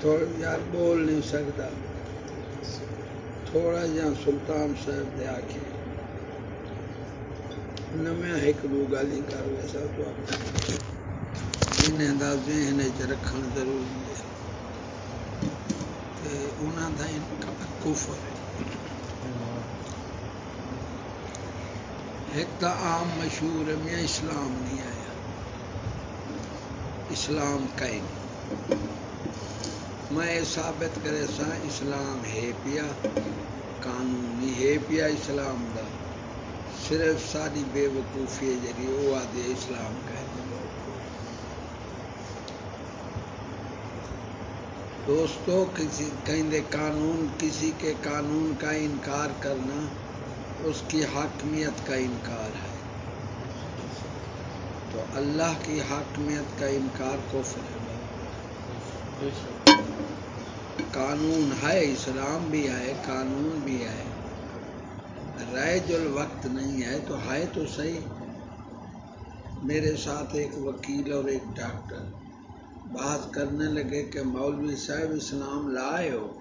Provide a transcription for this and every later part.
تھوڑا یار بول نہیں سکتا۔ تھوڑا جہاں سلطان صاحب دے آکھے۔ نویں ایک دو گالی کر ویسا تو انہیں دا ذہن چ رکھن ضروری ہے۔ کہ انہاں دا انکار کفر ہے۔ ایک تو عام مشہور ہے، میں اسلام نہیں آیا۔ اسلام کہیں میں ثابت کرے سا، اسلام ہے پیا، قانونی ہے پیا اسلام دا۔ صرف ساری بے وقوفی ہے جی وہ آدھے اسلام کا دوستو، کسی کہیں قانون، کسی کے قانون کا انکار کرنا اس کی حاکمیت کا انکار ہے۔ تو اللہ کی حاکمیت کا انکار کفر ہے۔ قانون ہے، اسلام بھی ہے، قانون بھی ہے۔ رائے جو وقت نہیں ہے تو ہے تو صحیح۔ میرے ساتھ ایک وکیل اور ایک ڈاکٹر بات کرنے لگے کہ مولوی صاحب اسلام لائے ہو۔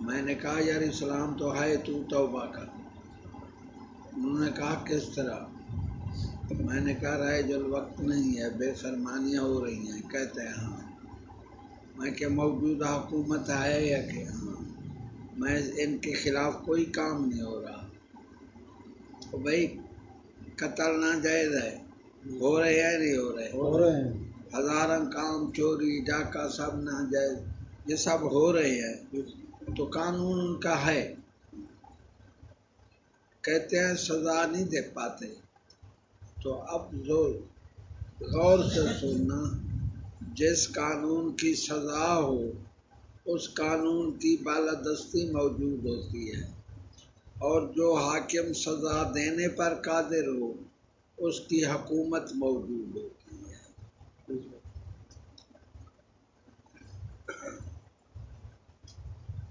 میں نے کہا، یار اسلام تو ہے، تو توبہ کر۔ انہوں نے کہا، کس طرح؟ میں نے کہا، رائے جو وقت نہیں ہے، بے فرمانیاں ہو رہی ہیں۔ کہتے ہیں ہاں۔ میں کہ موجودہ حکومت ہے یا کہ ہاں میں ان کے خلاف کوئی کام نہیں ہو رہا۔ تو بھائی قتل نہ جائز ہے۔ ہو رہے ہیں نہیں ہو رہے؟ ہو رہے ہیں۔ ہزاروں کام چوری ڈاکہ سب نہ جائز یہ سب ہو رہے ہیں۔ تو قانون ان کا ہے۔ کہتے ہیں سزا نہیں دے پاتے۔ تو اب جو غور سے سننا۔ جس قانون کی سزا ہو، اس قانون کی بالادستی موجود ہوتی ہے۔ اور جو حاکم سزا دینے پر قادر ہو، اس کی حکومت موجود ہوتی ہے۔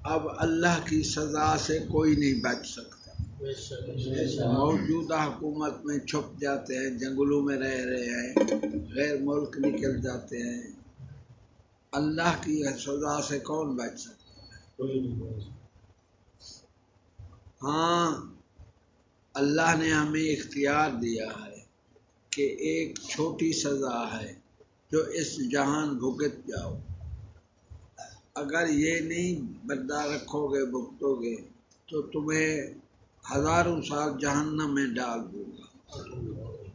اب اللہ کی سزا سے کوئی نہیں بچ سکتا۔ موجودہ حکومت میں چھپ جاتے ہیں جنگلوں میں رہ رہے ہیں غیر ملک نکل جاتے ہیں۔ اللہ کی سزا سے کون بچ سکتا ہے؟ ہاں اللہ نے ہمیں اختیار دیا ہے کہ ایک چھوٹی سزا ہے جو اس جہان بھگت جاؤ۔ اگر یہ نہیں بردار رکھو گے بھگتو گے تو تمہیں ہزاروں سال جہنم میں ڈال دوں گا۔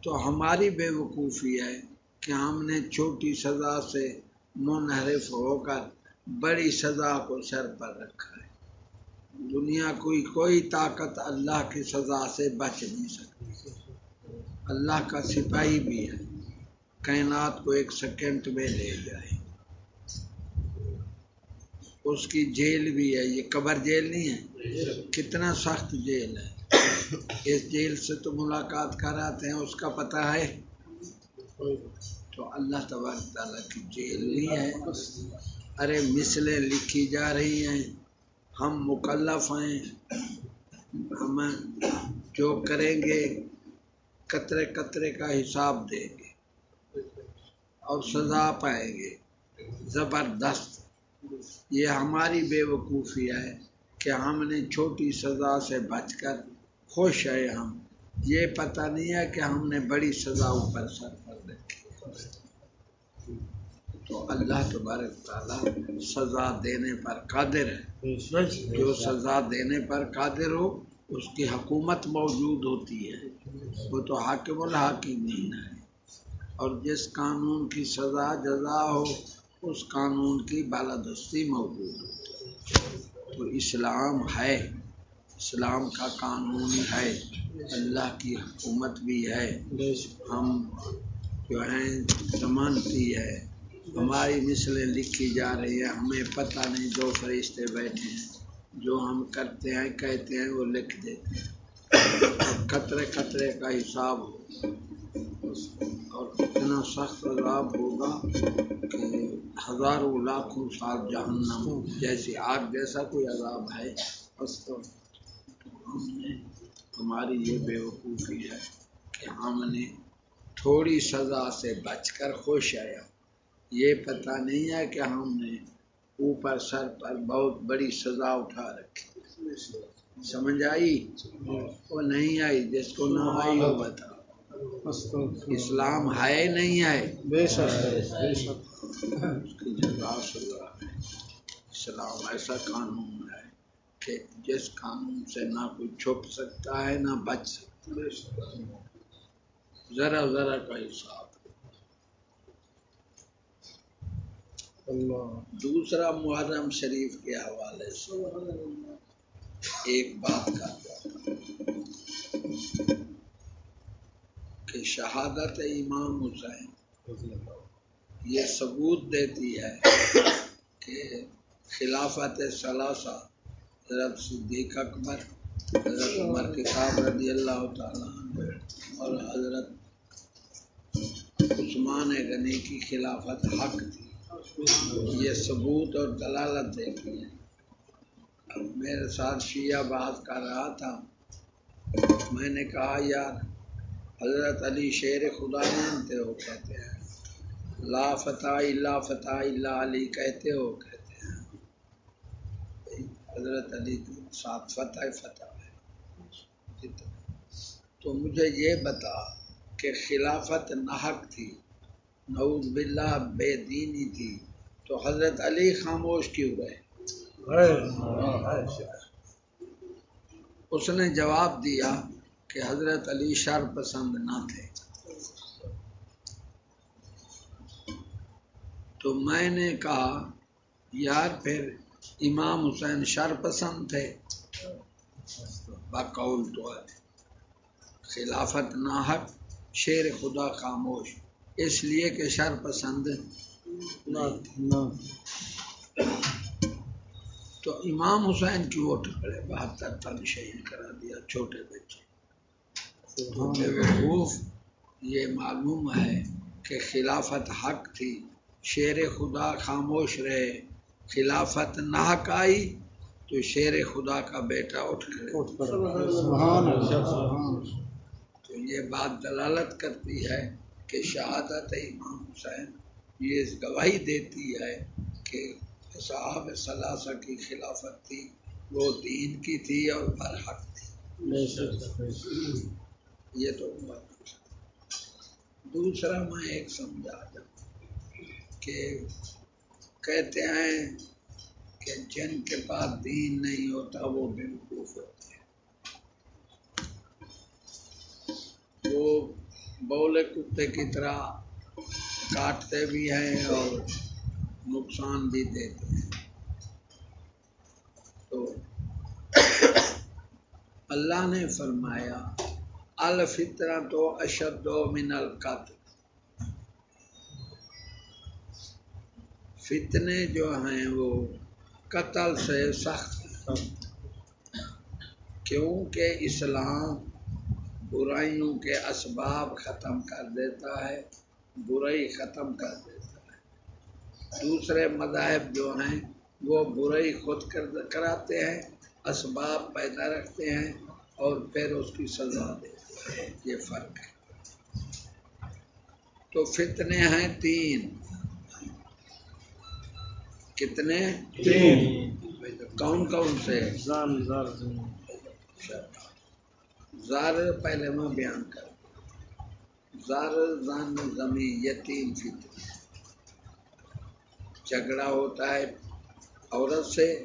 تو ہماری بے وقوفی ہے کہ ہم نے چھوٹی سزا سے منحرف ہو کر بڑی سزا کو سر پر رکھا ہے۔ دنیا کوئی کوئی طاقت اللہ کی سزا سے بچ نہیں سکتی۔ اللہ کا سپاہی بھی ہے۔ کائنات کو ایک سیکنڈ میں لے جائے۔ اس کی جیل بھی ہے، یہ قبر جیل نہیں ہے؟ کتنا سخت جیل ہے۔ اس جیل سے تو ملاقات کراتے ہیں، اس کا پتہ ہے۔ تو اللہ تبارک تعالیٰ کی جیل نہیں ہے۔ ارے مثلیں لکھی جا رہی ہیں۔ ہم مکلف ہیں۔ ہم جو کریں گے، قطرے قطرے کا حساب دیں گے اور سزا پائیں گے۔ زبردست۔ یہ ہماری بے وقوفی ہے کہ ہم نے چھوٹی سزا سے بچ کر خوش ہے ہم۔ یہ پتہ نہیں ہے کہ ہم نے بڑی سزا اوپر سر پر رکھی تو اللہ تبارک تعالیٰ سزا دینے پر قادر ہے۔ جو سزا دینے پر قادر ہو، اس کی حکومت موجود ہوتی ہے۔ وہ تو حاکم الحاکمین ہے۔ اور جس قانون کی سزا جزا ہو اس قانون کی بالادستی موجود تو اسلام ہے۔ اسلام کا قانون ہے۔ اللہ کی حکومت بھی ہے۔ ہم جو ہیں زمانتی ہے۔ ہماری مثلیں لکھی جا رہی ہیں۔ ہمیں پتہ نہیں دو فرشتے بیٹھے ہیں۔ جو ہم کرتے ہیں، کہتے ہیں، وہ لکھ دیتے ہیں۔ قطرے قطرے کا حساب ہو اور اتنا سخت عذاب ہوگا کہ ہزاروں لاکھوں سال جہنم جیسی آگ جیسا کوئی عذاب ہے، بس تو ہم نے ہماری یہ بے وقوفی ہے کہ ہم نے تھوڑی سزا سے بچ کر خوش آیا۔ یہ پتہ نہیں ہے کہ ہم نے اوپر سر پر بہت بڑی سزا اٹھا رکھی۔ سمجھ آئی؟ وہ نہیں آئی، جس کو نہ آئی وہ بتا۔ اسلام ہے نہیں ہے؟ اسلام ایسا قانون ہے کہ جس قانون سے نہ کوئی چھپ سکتا ہے، نہ بچ سکتا ہے۔ ذرا ذرا کا حساب۔ اللہ دوسرا محرم شریف کے حوالے سے ایک بات کا کہ شہادت امام حسین یہ ثبوت دیتی ہے کہ خلافت ثلاثہ، حضرت صدیق اکبر، حضرت عمر کتاب رضی اللہ تعالیٰ اور حضرت عثمان غنی کی خلافت حق تھی۔ یہ ثبوت اور دلالت دیتی ہے۔ میرے ساتھ شیعہ بات کر رہا تھا۔ میں نے کہا، یار، حضرت علی شیر خدا مانتے ہو، کہتے ہیں۔ لا فتح اللہ فتح اللہ علی کہتے ہو، کہتے ہیں۔ حضرت علی کے ساتھ فتح فتح ہے۔ تو مجھے یہ بتا کہ خلافت نحق تھی، نعوذ باللہ بے دینی تھی۔ تو حضرت علی خاموش کیوں گئے اس نے جواب دیا کہ حضرت علی شر پسند نہ تھے۔ تو میں نے کہا، یار پھر امام حسین شر پسند تھے۔ بقول تو خلافت ناحق، شیر خدا خاموش۔ اس لیے کہ شر پسند تو امام حسین کی ووٹ پڑے، بہتر تن شہید کرا دیا چھوٹے بچے۔ یہ معلوم ہے کہ خلافت حق تھی۔ شیر خدا خاموش رہے خلافت نحق آئی تو شیر خدا کا بیٹا اٹھ کر تو یہ بات دلالت کرتی ہے کہ شہادت امام حسین یہ گواہی دیتی ہے کہ صحاب ثلاثہ کی خلافت تھی وہ دین کی تھی اور برحق تھی۔ یہ تو دوسرا میں ایک سمجھا جاؤں۔ کہ کہتے ہیں کہ جن کے پاس دین نہیں ہوتا وہ بیوقوف ہوتے ہیں۔ وہ بولے کتے کی طرح کاٹتے بھی ہیں اور نقصان بھی دیتے ہیں۔ تو اللہ نے فرمایا الفطرہ تو اشد و من القتل۔ فتنے جو ہیں وہ قتل سے سخت کیونکہ اسلام برائیوں کے اسباب ختم کر دیتا ہے، برائی ختم کر دیتا ہے۔ دوسرے مذاہب جو ہیں، وہ برائی خود کراتے ہیں، اسباب پیدا رکھتے ہیں اور پھر اس کی سزا دیتے ہیں۔ یہ فرق ہے۔ تو فتنے ہیں تین۔ کتنے؟ تین۔ کون کون سے؟ زار پہلے میں بیان کر۔ زار زان زمین یہ تین فتنے جھگڑا ہوتا ہے عورت سے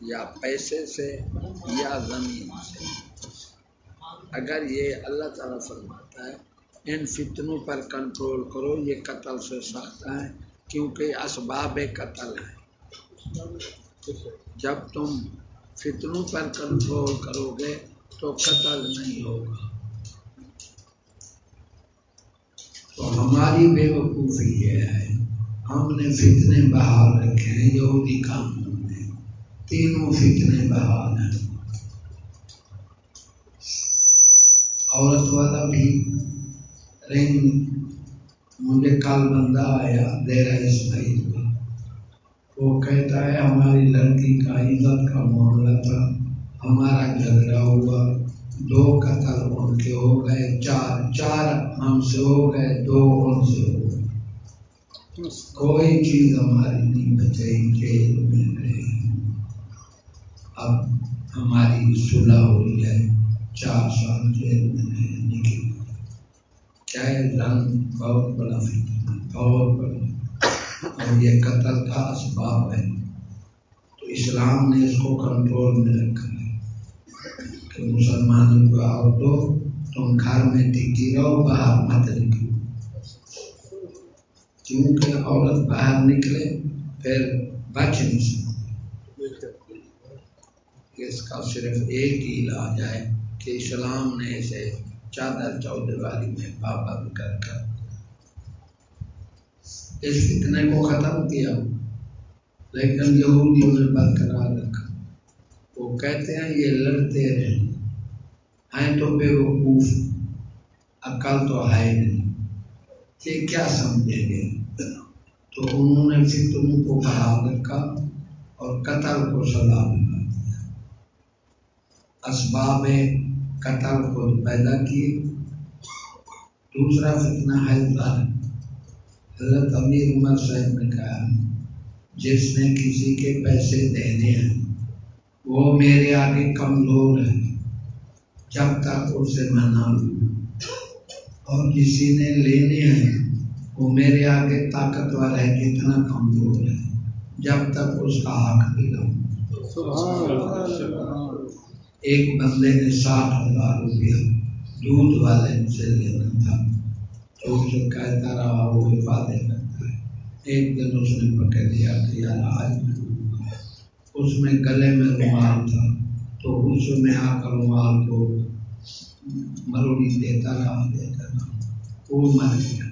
یا پیسے سے یا زمین سے۔ اگر یہ اللہ تعالیٰ فرماتا ہے ان فتنوں پر کنٹرول کرو یہ قتل سے سخت ہے۔ کیونکہ اسباب قتل ہے جب تم فتنوں پر کنٹرول کرو گے تو قتل نہیں ہوگا۔ تو ہماری بے وقوفی یہ ہے، ہم نے فتنے بحال رکھے ہیں، یہودی قانون میں تینوں فتنے بحال ہیں۔ عورت والا بھی رنگ مجھے کل بندہ آیا دے رہا اسماعیل وہ کہتا ہے، ہماری لڑکی کا عزت کا معاملہ تھا، ہمارا جھگڑا ہوا۔ دو قتل ان کے ہو گئے، چار چار ہم سے ہو گئے، دو ان سے ہو گئے۔ کوئی چیز ہماری نہیں بچے جیل میں رہے اب ہماری صلح ہوئی ہے، چار سال جیل میں رہنے کی۔ کیا رنگ بہت بڑا فکر بہت بڑا اور یہ قتل کا اسباب ہے۔ تو اسلام نے اس کو کنٹرول میں رکھا ہے۔ کہ مسلمانوں کو آؤ تو تم گھر میں ٹکی رہو، باہر مت نکلو۔ کیونکہ عورت باہر نکلے، پھر بچ نہیں سکتی۔ اس کا صرف ایک ہی علاج ہے کہ اسلام نے اسے چادر چودھاری میں پابند کر کر اس فتنے کو ختم کیا۔ لیکن یہودیوں نے برقرار رکھا۔ وہ کہتے ہیں یہ لڑتے رہے ہیں تو بے وقوف عقل تو ہے نہیں۔ یہ کیا سمجھیں گے؟ تو انہوں نے فتنوں کو بحال رکھا اور قتل کو سزا بنا دیا۔ اسباب قتل کو پیدا کیے۔ دوسرا فتنہ ہے حضرت امیر عمر صاحب نے کہا، جس نے کسی کے پیسے دینے ہیں، وہ میرے آگے کمزور ہے جب تک اسے میں نہ لوں اور کسی نے لینے ہیں، وہ میرے آگے طاقتور ہے کتنا کمزور ہے جب تک اس کا حق دلا ایک بندے نے ساٹھ ہزار روپیہ دودھ والے سے لینا تھا۔ تو اسے کہتا رہا، وہ حفاظت کرتا ہے ایک دن اس نے پکڑ دیا کہ یار آج میں اس میں گلے میں رومال تھا۔ تو اس میں آ کر رومال کو مروڑی دیتا رہا دیتا رہا۔ وہ مر گیا۔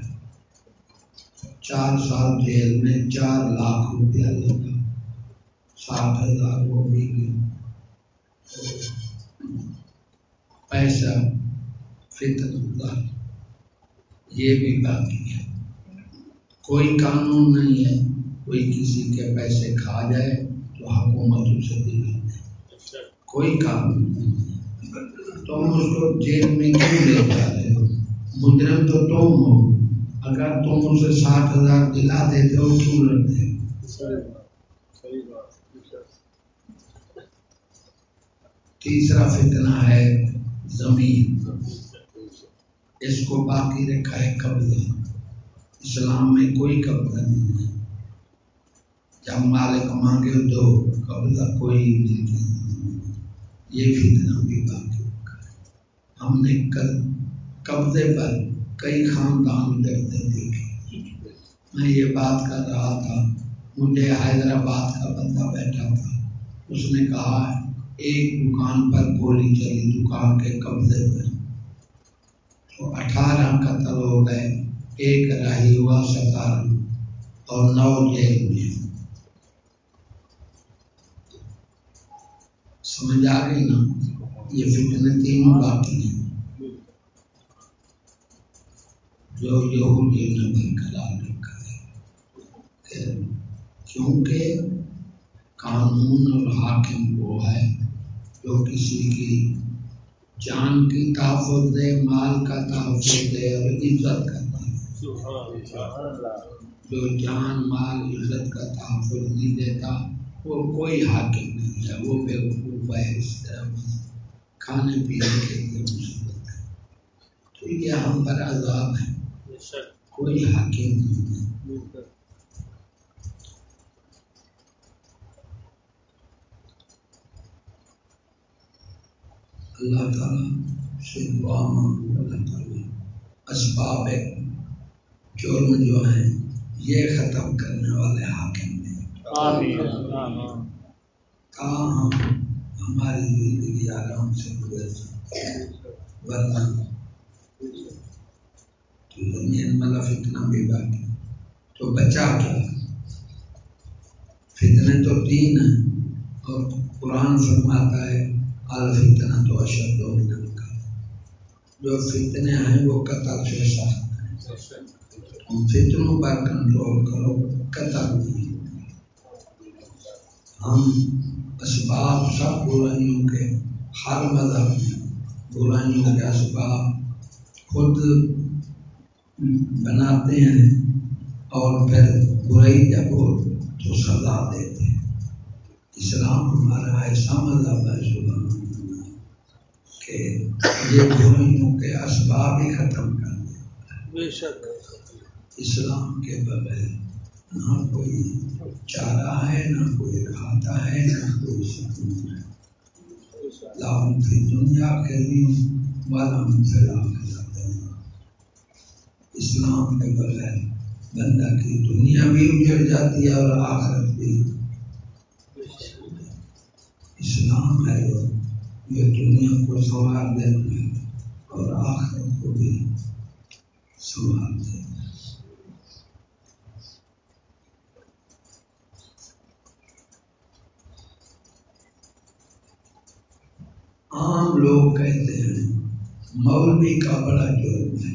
چار سال جیل میں چار لاکھ روپیہ لگا۔ ساٹھ ہزار وہ بھی پیسہ فطر یہ بھی باقی ہے۔ کوئی قانون نہیں ہے۔ کوئی کسی کے پیسے کھا جائے تو حکومت اسے دلا دے کوئی قانون نہیں تم اس کو جیل میں کیوں لے جا رہے ہو؟ مجرم تو تم ہو۔ اگر تم اسے ساٹھ ہزار دلا دیتے ہو، کیوں لڑتے تیسرا فتنہ ہے زمین۔ اس کو باقی رکھا ہے قبضہ۔ اسلام میں کوئی قبضہ نہیں ہے۔ جب مالک مانگے دو قبضہ کوئی نہیں یہ فتنہ بھی باقی رکھا ہے۔ ہم نے قبضے پر کئی خاندان کرتے دیکھے۔ میں یہ بات کر رہا تھا مجھے حیدرآباد کا بندہ بیٹھا تھا۔ اس نے کہا ایک دکان پر گولی چلی دکان کے قبضے پر۔ تو اٹھارہ قتل ہو گئے، ایک راہی ہوا ستارہ اور نو جیل میں۔ سمجھ آ گئی نا؟ یہ فتنے تینوں باقی ہیں۔ جو یہودی نے برقرار رکھا ہے کیونکہ قانون اور حاکم وہ ہے جو کسی کی جان کی تحفظ دے مال کا تحفظ دے اور عزت کرتا ہے جو جان مال عزت کا تحفظ نہیں دیتا وہ کوئی حاکم نہیں ہے۔ وہ بے وقوف ہے اس طرح کھانے پینے کے لیے مصیبت ہے۔ تو یہ ہم پر عذاب ہے۔ کوئی حاکم نہیں اللہ تعالیٰ سے دعا مانگو اللہ تعالیٰ اسباب جرم جو ہیں یہ ختم کرنے والے حاکم ہیں۔ کہاں ہم ہماری زندگی آرام سے گزر سکتے ورنہ مطلب فتنا بھی باقی تو بچا کیا فتنے تو تین ہیں اور قرآن فرماتا ہے الفتنا تو اشد و کا۔ جو فتنے ہیں وہ قطر سے سخت ہیں فتنوں پر کنٹرول کرو قطر نہیں ہم اسباب سب برائیوں کے ہر مذہب میں، برائیوں کے اسباب خود بناتے ہیں اور پھر برائی جب ہو تو سزا دیتے ہیں۔ اسلام ہمارا ایسا مذہب ہے صبح کہ یہ برائیوں کے اسباب ہی ختم کر دے اسلام کے بغیر نہ کوئی چارہ ہے نہ کوئی کھاتا ہے نہ کوئی سکون ہے۔ لاؤں کی دنیا کے لیے والا اسلام کے بغیر بندہ کی دنیا بھی اجڑ جاتی ہے اور آخرت بھی۔ اسلام ہے یہ دنیا کو سنوار دینا ہے اور آخرت کو بھی سنوار دینا عام لوگ کہتے ہیں، مولوی کا بڑا جرم ہے۔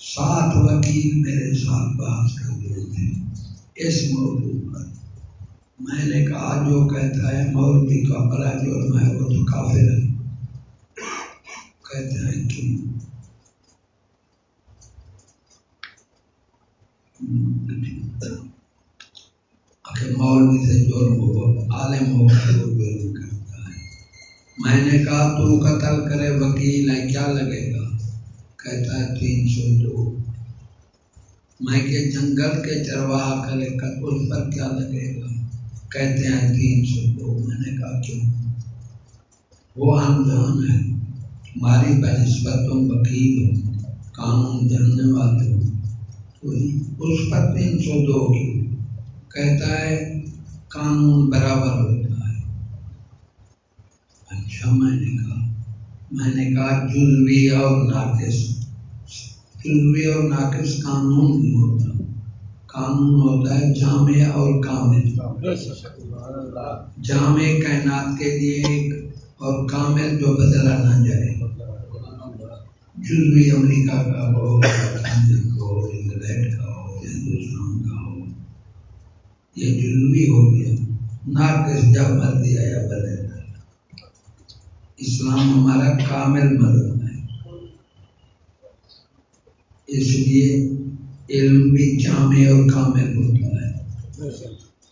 سات وکیل میرے ساتھ بات کر رہے تھے اس موضوع پر میں نے کہا جو کہتا ہے مولوی کا بڑا جرم ہے وہ تو کافر ہے۔ کہتے ہیں کیوں مولوی سے جرم ہو، عالم ہو جرم کر میں نے کہا تو قتل کرے وکیل ہے، کیا لگے گا؟ کہتا ہے تین سو دو۔ میں کہ جنگل کے چرواہ کرے قتل پر کیا لگے گا؟ کہتے ہیں تین سو دو میں نے کہا کیوں؟ وہ ہم جان ہے ہماری بنسبت تم وکیل ہو، قانون جاننے والے ہو۔ تو اس پر تین سو دو کی کہتا ہے، قانون برابر ہو اچھا میں نے کہا، میں نے کہا جلوی اور ناقص۔ جلوی اور ناقص قانون نہیں ہوتا۔ قانون ہوتا ہے جامع اور کامل۔ جامع کائنات کے لیے ایک اور کامل جو بدلا نہ جائے۔ جلوی امریکہ کا ہو ہو، انگلینڈ کا ہو، ہندوستان کا ہو۔ یہ جلوی ہو گیا۔ ناقص جب مرضی آیا بدل اسلام ہمارا کامل مذہب ہے۔ اس لیے علم بھی جامع اور کامل ہوتا ہے۔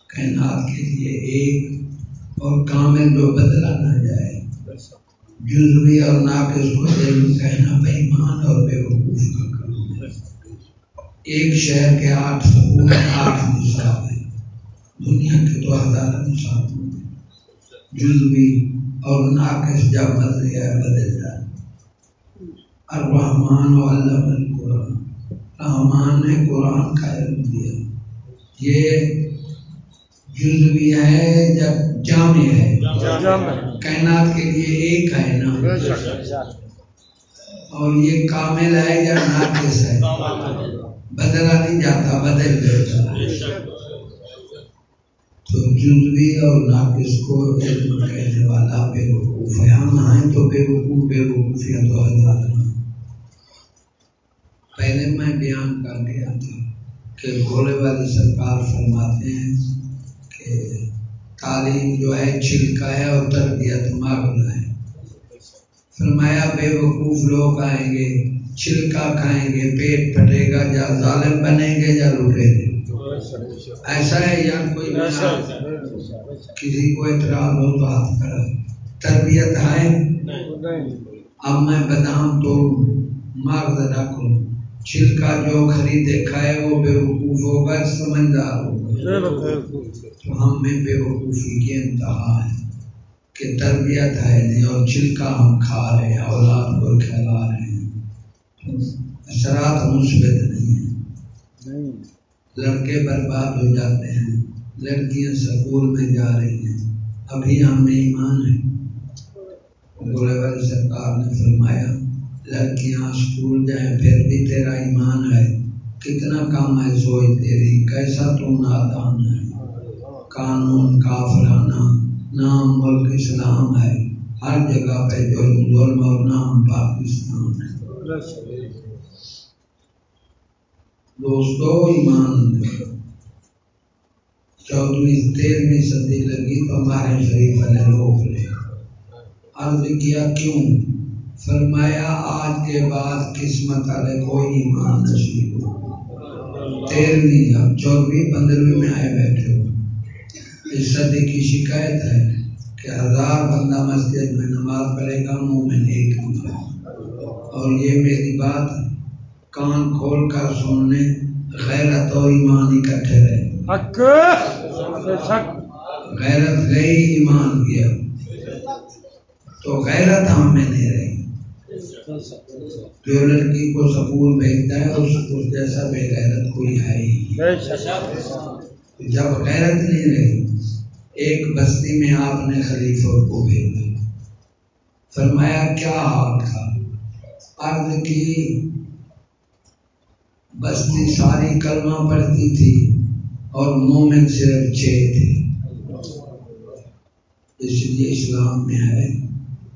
کائنات کے لیے ایک اور کامل جو بدلا نہ جائے۔ جزوی اور ناقص کو علم کہنا بے ایمان اور بے وقوف کا کام ہے۔ ایک شہر کے آٹھ سکون آٹھ نصاب ہے دنیا کے تو ہزار نصاب ہوں گے جزوی اور ناقص جب بدل گیا بدل جائے الرحمان و علم القرآن۔ رحمان نے قرآن کا علم دیا۔ یہ جزوی ہے جب جامع ہے؟ کائنات کے لیے ایک ہے نا اور یہ کامل ہے یا ناقص ہے؟ بدلا نہیں جاتا بدل دیتا تو جزوی اور ناقص کو علم کہنے والا بے وقوف ہے۔ ہم ہیں تو بے وقوف بے وقوفیاں تو ہزار پہلے میں بیان کر گیا تھا کہ بھولے والی سرکار فرماتے ہیں کہ تعلیم جو ہے چھلکا ہے اور تربیت ماغلہ ہے۔ فرمایا بے وقوف لوگ آئیں گے چھلکا کھائیں گے پیٹ پھٹے گا یا ظالم بنیں گے یا لوٹیں گے۔ ایسا ہے یا کوئی کسی کو اعتراض ہو تو ہاتھ کرا تربیت ہے؟ اب میں بادام تو ماغ رکھوں چھلکا جو خریدے کھائے وہ بے وقوف ہوگا، سمجھدار ہوگا۔ تو ہم میں بے وقوفی کی انتہا ہے کہ تربیت ہے نہیں اور چھلکا ہم کھا رہے ہیں، اولاد کو کھلا رہے ہیں۔ اثرات مثبت نہیں ہے لڑکے برباد ہو جاتے ہیں، لڑکیاں سکول میں جا رہی ہیں۔ ابھی ہم میں ایمان ہے بولے والی سرکار نے فرمایا لڑکیاں اسکول جائیں پھر بھی تیرا ایمان ہے۔ کتنا کم ہے سوئی تیری، کیسا تو نادان ہے؟ قانون کافرانہ، نام ملک اسلام ہے۔ ہر جگہ پہ جرم، ظلم اور نام پاکستان ہے۔ دوستو، ایمان چودہویں تیرہویں صدی لگی تو ہمارے شریف نے روک لے۔ عرض کیا، کیوں؟ فرمایا آج کے بعد قسمت والے کوئی ایمان نصیب ہو۔ تیرہویں اب چودہویں پندرہویں میں آئے بیٹھے ہو۔ اس صدی کی شکایت ہے کہ ہزار بندہ مسجد میں نماز پڑھے گا منہ میں ایک اور یہ میری بات کان کھول کر سننے غیرت و ایمان اکٹھے رہے۔ غیرت گئی ایمان گیا۔ تو غیرت ہم میں نہیں رہی۔ جو لڑکی کو سکول بھیجتا ہے اس جیسا بے غیرت کوئی ہے ہی جب غیرت نہیں رہی ایک بستی میں آپ نے خلیفہ کو بھیجا۔ فرمایا کیا حال تھا؟ عرض کی بستی ساری کلمہ پڑتی تھی اور مومن صرف چھ تھے۔ اس لیے اسلام میں ہے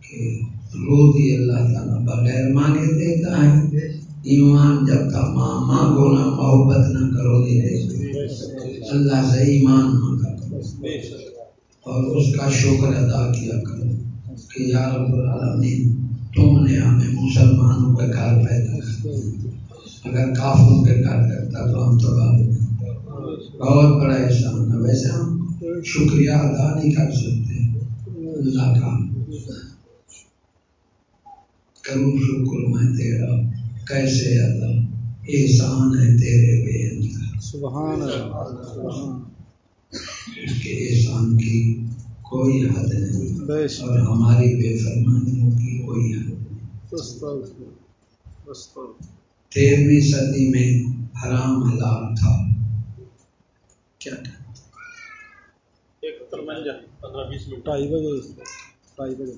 کہ روزی اللہ تعالیٰ بغیر مانگے دیتا ہے۔ ایمان جب تک ماں مانگو نہ، محبت نہ کرو گے۔ اللہ سے ایمان مانگا کرو۔ اور اس کا شکر ادا کیا کرو کہ یا رب العالمین، تم نے ہمیں مسلمانوں کا گھر پیدا کر اگر کافروں کے گھر کرتا تو ہم تباہ بہت بڑا احسان ہے۔ ویسے ہم شکریہ ادا نہیں کر سکتے۔ اللہ کا کروں شکر میں تیرا کیسے ادا احسان ہے تیرے بے سبحان اس کے احسان کی کوئی حد نہیں۔ اور ہماری بے فرمانیوں کی کوئی حد نہیں۔ تیرہویں صدی میں حرام حلال تھا۔ کیا ڈھائی بجے ڈھائی بجے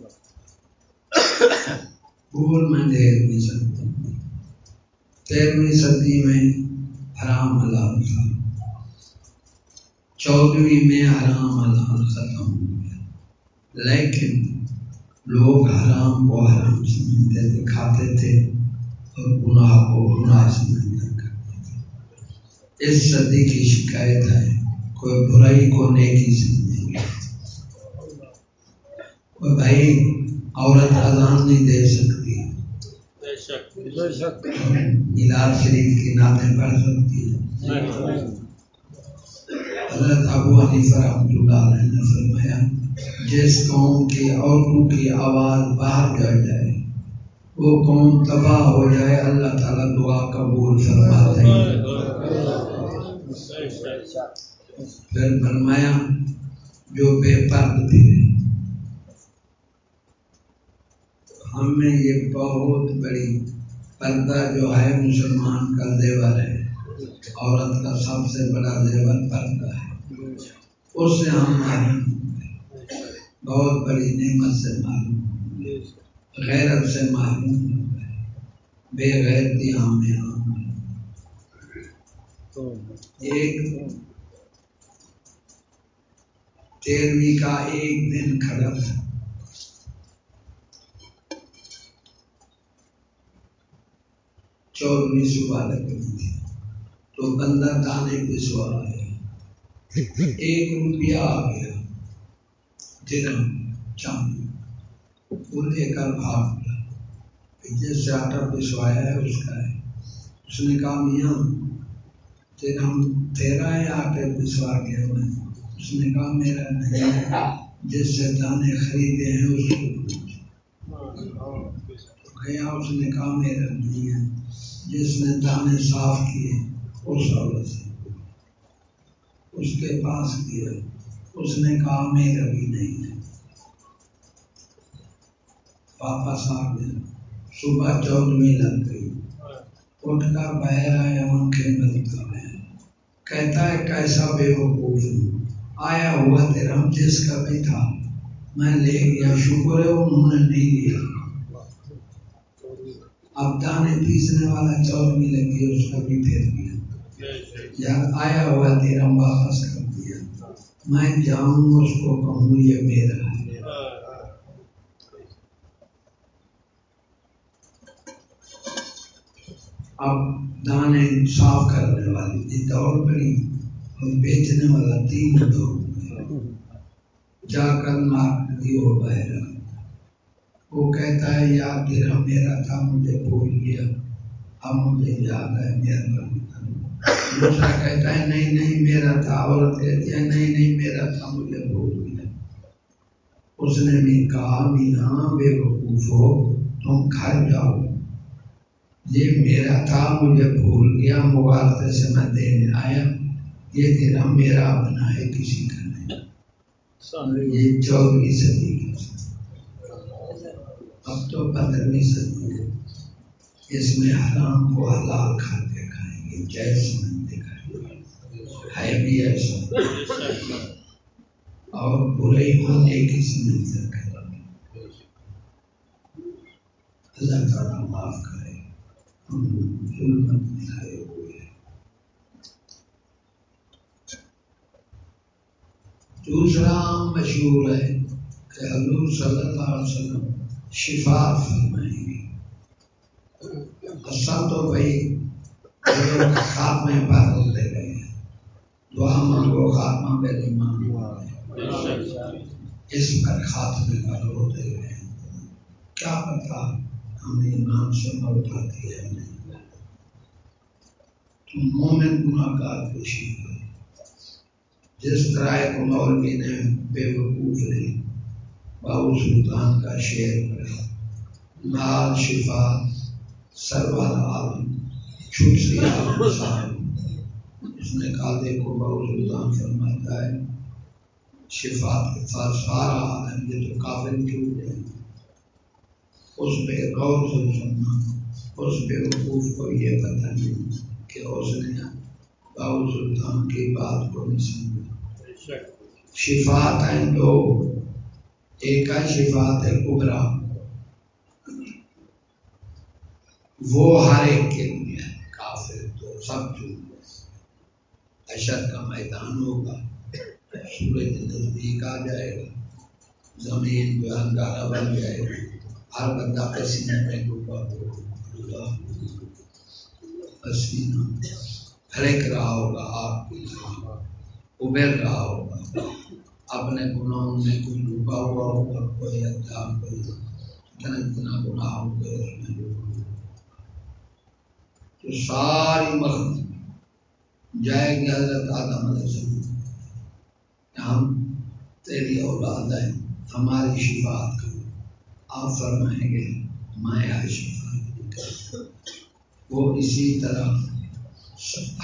بھول میں تیرہویں صدی تیرہویں صدی میں حرام حلال تھا چودہویں میں حرام حلال ختم ہو گیا۔ لیکن لوگ حرام کو حرام سمجھتے تھے، کھاتے تھے اور گناہ کو گناہ سمجھتے کرتے تھے۔ اس صدی کی شکایت ہے، کوئی برائی کو نیکی سمجھیں گے کوئی بھائی عورت اذان نہیں دے سکتی ملاد شریف کی نعتیں پڑھ سکتی ہے۔ حضرت ابو حنیفہ رحمۃ اللہ علیہ نے فرمایا، جس قوم کی عورتوں کی آواز باہر جا جائے، وہ قوم تباہ ہو جائے، اللہ تعالیٰ دعا قبول فرماتے ہیں۔ پھر فرمایا، جو بے پرد پھرے ہم میں یہ بہت بڑی پردہ جو ہے مسلمان کا زیور ہے، عورت کا سب سے بڑا زیور پردہ ہے۔ اس سے ہم معلوم بہت بڑی نعمت سے معلوم غیرت سے معلوم بے غیرتی ہمیں عام ایک تیرہویں کا ایک دن کھڑا تھا۔ چودہویں صبح لگ تھی۔ تو بندہ دانے پہ سوال آیا۔ ایک روپیہ آ گیا۔ درم چاندی، وہ لے کر بھاگ گیا۔ جس سے آٹا پسوایا ہے، اس کا ہے۔ اس نے کہا، میاں درم تیرا ہے آٹے پسوا گیا میں۔ اس نے کہا، میرا نہیں ہے۔ جس سے دانے خریدے ہیں، اس کو۔ گیا، اس نے کہا، میرا نہیں ہے۔ جس نے دانے صاف کیے اس عورت سے۔ اس کے پاس کیا اس نے کہا میرا بھی نہیں ہے۔ واپس آ گیا۔ صبح چودہویں لگ گئی۔ اٹھ کر بہر آیا آنکھیں بند کر رہے کہتا ہے، کیسا بے وقوف ہوں؟ آیا ہوا تیرا جس کا بھی تھا، میں لے گیا، شکر ہے، انہوں نے نہیں لیا۔ اب دانے پیسنے والا چور بھی لگی اس کو بھی پھیر دیا۔ یا آیا ہوا تیرا واپس کر دیا۔ میں جاؤں اس کو کہوں یہ میرا ہے۔ اب دانے صاف کرنے والی یہ دوڑ پڑی اور بیچنے والا تین دوڑ۔ جا کر مار دی ہو بہرا وہ کہتا ہے یاد تیرا میرا تھا مجھے بھول گیا۔ اب مجھے یاد ہے میرا دوسرا کہتا ہے نہیں نہیں میرا تھا عورت کہتی ہے نہیں نہیں میرا تھا مجھے بھول گیا۔ اس نے بھی کہا مینا بے وقوف ہو تم گھر جاؤ۔ یہ میرا تھا مجھے بھول گیا۔ مبارک سے میں دینے آیا۔ یہ تیرا میرا اپنا ہے کسی کا نہیں۔ یہ چودہویں صدی اب تو پندرہویں صدی ہے۔ اس میں حرام کو حلال کھا کے کھائیں گے۔ جیسے ہے بھی ایسا۔ اور برے ہونے کی سمجھ کر اللہ تعالیٰ معاف کرے۔ ہم ظلم ملائے ہوئے ہیں۔ دوسرا مشہور ہے کہ حضور صلی اللہ علیہ وسلم شفا فرمائیں گے۔ اصل تو بھائی خواب میں بات لے گئے ہیں، دعا مانگو، خاتمہ میں اس پر خاتمے پر ہوتے رہے کیا پتا ہم نے ایمان سے موت آتی ہے نہیں۔ تو مومن گناہ گار خوشی جس طرح ایک مولوی نے بے وقوف نے باؤ سلطان کا شعر پڑھا لال شفا سروال عالم سی عالم اس نے کہا دیکھو بہت سلطان فرماتا ہے شفا ساتھ سارا عالم یہ تو کافر کیوں ہے؟ اس پہ غور سے سننا اس بے وقوف کو یہ پتہ نہیں کہ اس نے باؤ سلطان کی بات کو نہیں سمجھا۔ شفات ہیں دو ایک ہے شفات ہے وہ ہر ایک کے لیے کافر تو سب جو کا میدان ہوگا، سورج نزدیک آ جائے گا، زمین جو انگارا بن جائے گا، ہر بندہ پسینے میں ڈوبا ہوگا پسینہ پھڑک رہا ہوگا، آپ کی ابیر رہا ہوگا۔ اپنے گناہوں میں کوئی ڈوبا ہوا ہوگا کوئی اچھا کوئی اتنا اتنا گناہ ہو گئے تو ساری مخلوق جائے گی حضرت آدم علیہ السلام۔ ہم تیری اولاد ہیں، ہماری شفاعت کرو۔ آپ فرمائیں گے، میں شفاعت وہ اسی طرح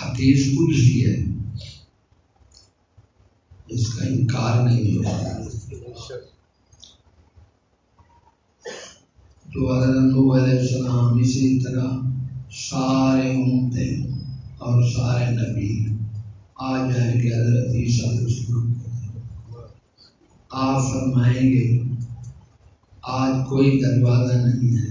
حدیث کچھ بھی ہے۔ اس کا انکار نہیں ہوتا تو حضرت علیہ السلام اسی طرح سارے امتیں اور سارے نبی آ جائیں گے، حضرت عیسیٰ السلام۔ آپ فرمائیں گے، آج کوئی دروازہ نہیں ہے۔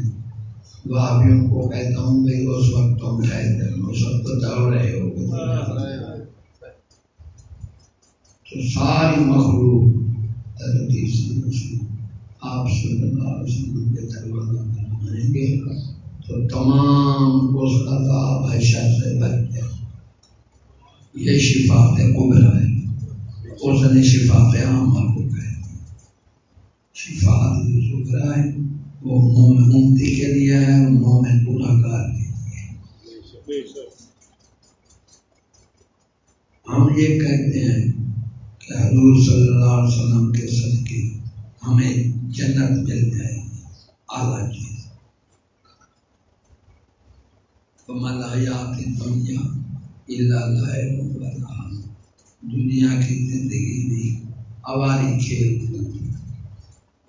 بھابھیوں کو کہتا ہوں، بھائی، اس وقت تم ٹھہر اس وقت تو دوڑ رہے ہو۔ ہاں، ہاں۔ تو ساری مخلوق حضرت عیسیٰ آپ صلی اللہ علیہ وسلم کے دروازہ پر فرمائیں گے، تو تمام اس عذاب حشر سے بچ جائے۔ یہ شفا قبرا ہے۔ اس نے شفا عامہ کو کہہ شفا شکرا ہے وہ مومن ممتی کے لیے ہے، مومن گناہ گار کے لیے۔ ہم یہ کہتے ہیں کہ حضور صلی اللہ علیہ وسلم کے صدقے ہمیں جنت مل جائے گی، اعلیٰ جی۔ چیز ملایات دنیا اللہ دنیا کی زندگی بھی اواری کھیل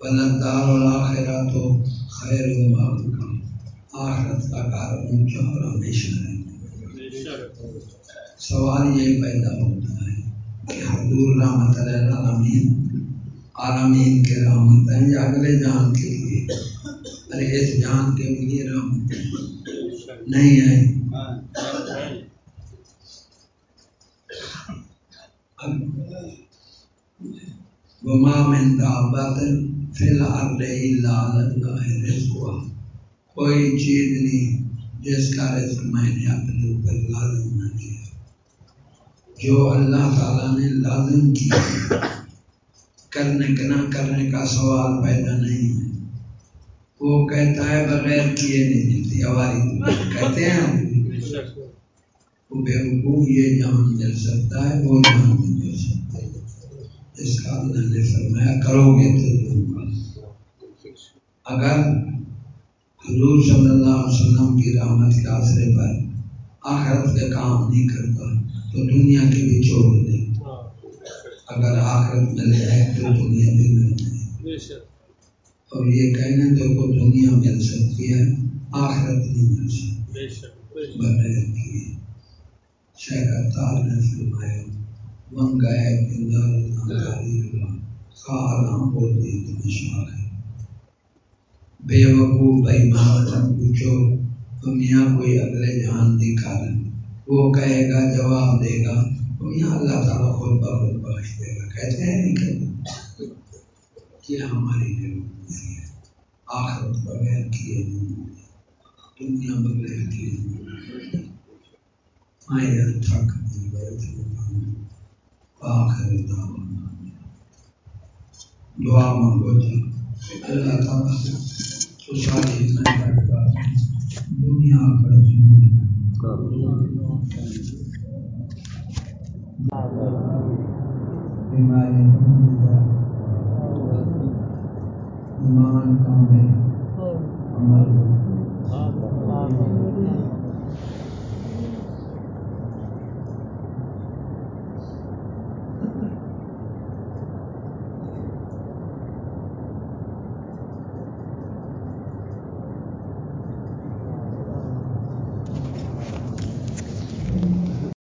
بلندار اور آخرا تو خیر و کا آخرت کا کار اونچا اور ہمیشہ رہتا سوال یہ پیدا ہوتا کہ حضور رحمت العالمین، عالمین کے رحمت ہیں یا اگلے جان کے لیے ارے اس جان کے لیے رحمت نہیں ہے۔ وما من دعوت فی الارض الا اللہ الحال کوئی چیز نہیں، جس کا رزق میں نے اپنے اوپر لازم نہ کیا جو اللہ تعالیٰ نے لازم کیا کرنے کے نہ کرنے کا سوال پیدا نہیں ہے۔ وہ کہتا ہے بغیر کیے نہیں ملتی ہماری کہتے ہیں بیوقوف یہ جان مل سکتا ہے، وہ جان نہیں مل سکتا اس کا اللہ نے فرمایا، کرو گے تو اگر حضور صلی اللہ علیہ وسلم کی رحمت کے آسرے پر آخرت کے کام نہیں کرتا تو دنیا کے بھی چھوڑ دے۔ اگر آخرت مل جائے تو دنیا بھی مل جائے اور یہ کہنے تو کو دنیا مل سکتی ہے آخرت نہیں مل سکتی بغیر کی شیخ نے فرمایا من گئے بولتے ہے۔ بے وقوع بھائی ماں پوچھو میاں کوئی اگلے جہان دکھا رہے وہ کہے گا، جواب دے گا۔ تو یہاں اللہ تعالیٰ خود بخود بخش دے گا۔ کہتے ہیں نہیں یہ ہماری ضرورت ہے۔ آخرت بغیر کیے دنیا بغیر کیے آئے تھک آخر دعا مانگو جا اللہ تعالیٰ تو ایمان کامل عمل۔